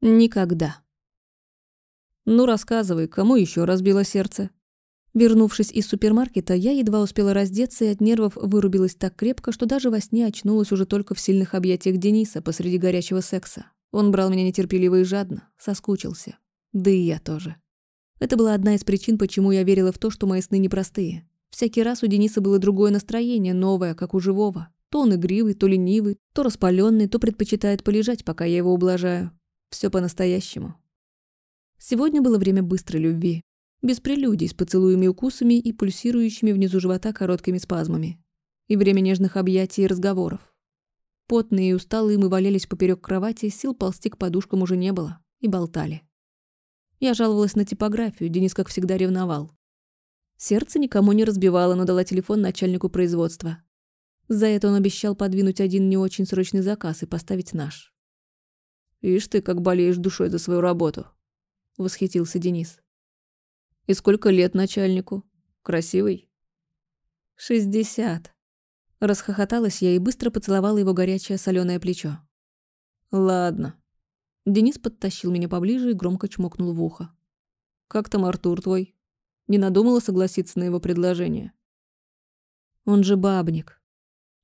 Никогда. Ну, рассказывай, кому еще разбило сердце? Вернувшись из супермаркета, я едва успела раздеться и от нервов вырубилась так крепко, что даже во сне очнулась уже только в сильных объятиях Дениса посреди горячего секса. Он брал меня нетерпеливо и жадно, соскучился. Да и я тоже. Это была одна из причин, почему я верила в то, что мои сны непростые. Всякий раз у Дениса было другое настроение, новое, как у живого. То он игривый, то ленивый, то распаленный, то предпочитает полежать, пока я его ублажаю. Все по-настоящему. Сегодня было время быстрой любви. Без прелюдий, с поцелуями и укусами и пульсирующими внизу живота короткими спазмами. И время нежных объятий и разговоров. Потные и усталые мы валялись поперек кровати, сил ползти к подушкам уже не было. И болтали. Я жаловалась на типографию, Денис, как всегда, ревновал. Сердце никому не разбивало, но дала телефон начальнику производства. За это он обещал подвинуть один не очень срочный заказ и поставить наш. «Ишь ты, как болеешь душой за свою работу», — восхитился Денис. «И сколько лет начальнику? Красивый?» «Шестьдесят». Расхохоталась я и быстро поцеловала его горячее соленое плечо. «Ладно». Денис подтащил меня поближе и громко чмокнул в ухо. «Как там Артур твой? Не надумала согласиться на его предложение?» «Он же бабник.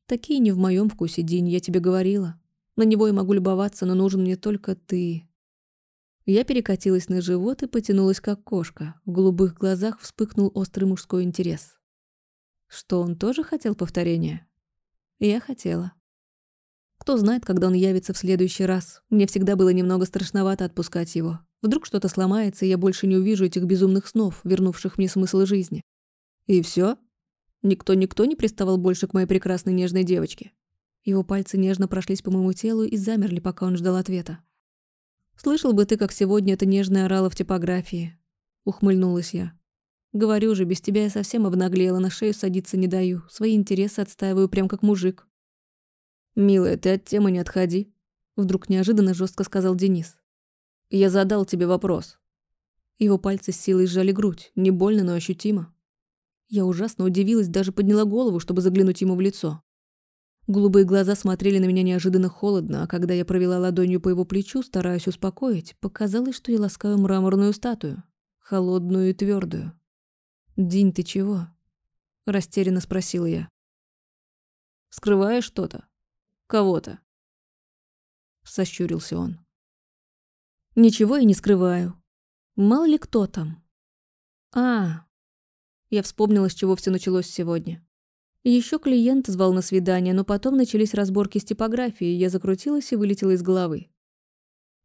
Такие не в моем вкусе, День, я тебе говорила. На него я могу любоваться, но нужен мне только ты». Я перекатилась на живот и потянулась, как кошка. В голубых глазах вспыхнул острый мужской интерес. Что, он тоже хотел повторения? Я хотела. Кто знает, когда он явится в следующий раз. Мне всегда было немного страшновато отпускать его. Вдруг что-то сломается, и я больше не увижу этих безумных снов, вернувших мне смысл жизни. И все? Никто-никто не приставал больше к моей прекрасной нежной девочке. Его пальцы нежно прошлись по моему телу и замерли, пока он ждал ответа. «Слышал бы ты, как сегодня это нежное орало в типографии», — ухмыльнулась я. «Говорю же, без тебя я совсем обнаглела, на шею садиться не даю, свои интересы отстаиваю прям как мужик». «Милая, ты от темы не отходи», — вдруг неожиданно жестко сказал Денис. «Я задал тебе вопрос». Его пальцы с силой сжали грудь, не больно, но ощутимо. Я ужасно удивилась, даже подняла голову, чтобы заглянуть ему в лицо. Голубые глаза смотрели на меня неожиданно холодно, а когда я провела ладонью по его плечу, стараясь успокоить, показалось, что я ласкаю мраморную статую, холодную и твердую. «Динь, ты чего?» – растерянно спросила я. «Скрываешь что-то? Кого-то?» Сощурился он. «Ничего я не скрываю. Мало ли кто там. А, я вспомнила, с чего все началось сегодня. Еще клиент звал на свидание, но потом начались разборки с типографией, я закрутилась и вылетела из головы.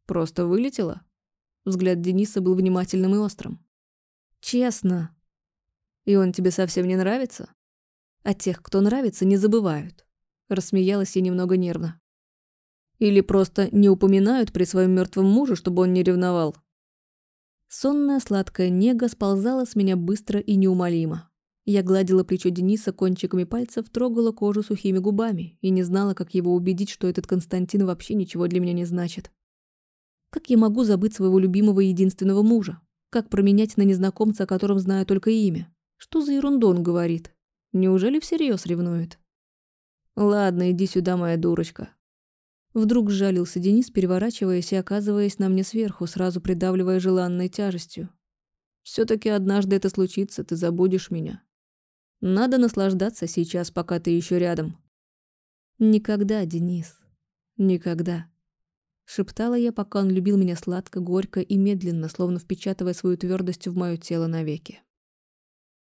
Просто вылетела? Взгляд Дениса был внимательным и острым. Честно. И он тебе совсем не нравится? А тех, кто нравится, не забывают. Рассмеялась я немного нервно. Или просто не упоминают при своем мертвом муже, чтобы он не ревновал. Сонная сладкая нега сползала с меня быстро и неумолимо. Я гладила плечо Дениса кончиками пальцев, трогала кожу сухими губами и не знала, как его убедить, что этот Константин вообще ничего для меня не значит. Как я могу забыть своего любимого и единственного мужа? Как променять на незнакомца, о котором знаю только имя? Что за ерунду он говорит? Неужели всерьез ревнует? Ладно, иди сюда, моя дурочка. Вдруг сжалился Денис, переворачиваясь и оказываясь на мне сверху, сразу придавливая желанной тяжестью. все таки однажды это случится, ты забудешь меня. Надо наслаждаться сейчас, пока ты еще рядом. Никогда, Денис, никогда. Шептала я, пока он любил меня сладко, горько и медленно, словно впечатывая свою твердость в мое тело навеки.